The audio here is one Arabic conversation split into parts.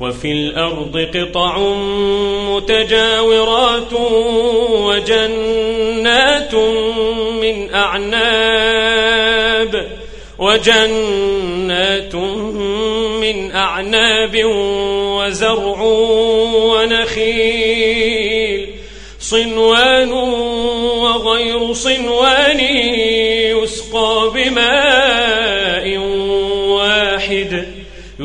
وفي الأرض قطع متجاورات وجنات من أعناب وجنات من أعناب وزرع ونخيل صنوان وغير صنوان يسقى بماء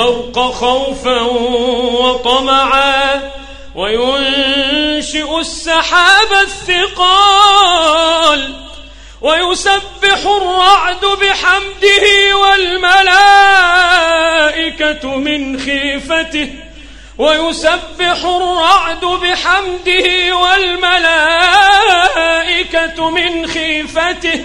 البرق خوفا وطمعا وينشئ السحاب الثقال ويسبح الرعد بحمده والملائكة من خيفته ويسبح الرعد بحمده والملائكة من خيفته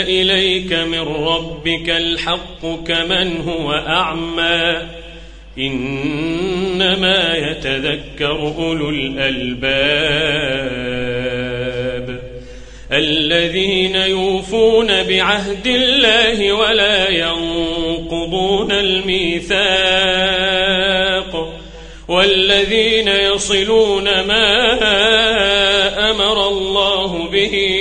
إليك من ربك الحق كمن هو أعمى. إنما يتذكر أولو الألباب الذين يوفون بعهد الله ولا ينقضون الميثاق والذين يصلون ما أمر الله به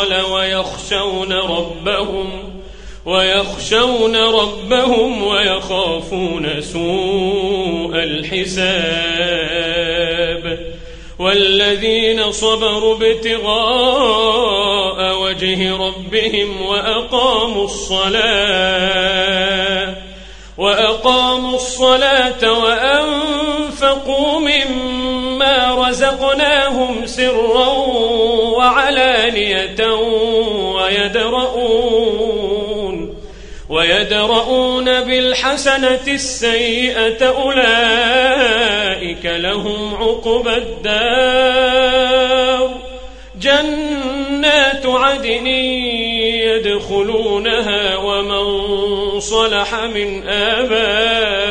ويصل ويخشون ربهم ويخشون ربهم ويخافون سوء الحساب والذين صبروا ابتغاء وجه ربهم وأقاموا الصلاة وأقاموا الصلاة وأنفقوا مما رزقناهم سرا وعلانية ويدرؤون ويدرؤون بالحسنة السيئة أولئك لهم عقبى الدار جنات عدن يدخلونها ومن صلح من آبائهم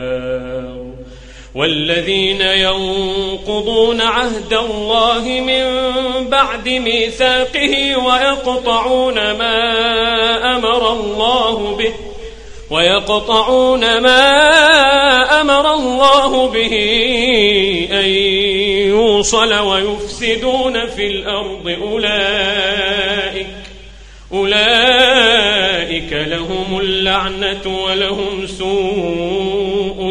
والذين ينقضون عهد الله من بعد ميثاقه ويقطعون ما أمر الله به ويقطعون ما أمر الله به أن يوصل ويفسدون في الأرض أولئك أولئك لهم اللعنة ولهم سوء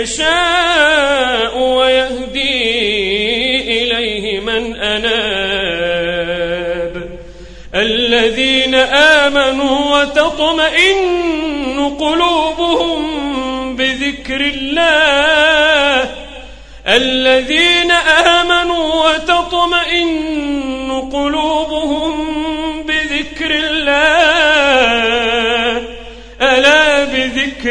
يشاء ويهدي إليه من أناب. الذين آمنوا وتطمئن قلوبهم بذكر الله. الذين آمنوا وتطمئن قلوبهم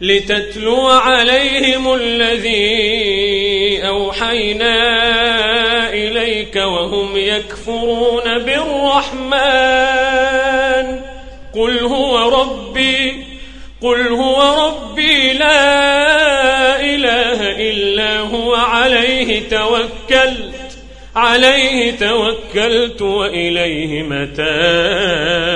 لتتلو عليهم الذي أوحينا إليك وهم يكفرون بالرحمن. قل هو ربي قل هو ربي لا إله إلا هو. عليه توكلت عليه توكلت وإليه متاب.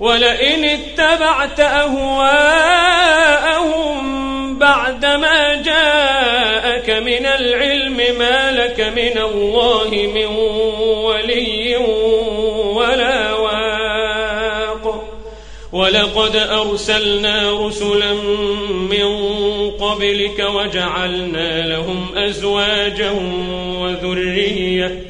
ولئن اتبعت أهواءهم بعدما جاءك من العلم ما لك من الله من ولي ولا واق. ولقد أرسلنا رسلا من قبلك وجعلنا لهم أزواجا وذرية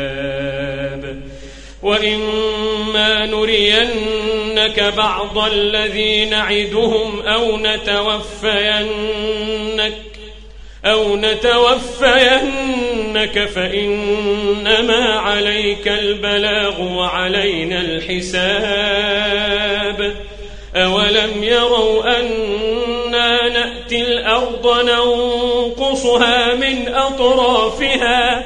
وإما نرينك بعض الذي نعدهم أو نتوفينك أو نتوفينك فإنما عليك البلاغ وعلينا الحساب أولم يروا أنا نأتي الأرض ننقصها من أطرافها